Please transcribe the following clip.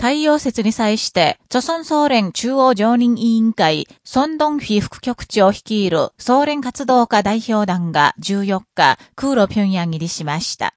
太陽説に際して、著村総連中央常任委員会、孫ドンフィ副局長率いる総連活動家代表団が14日、空路平壌入りしました。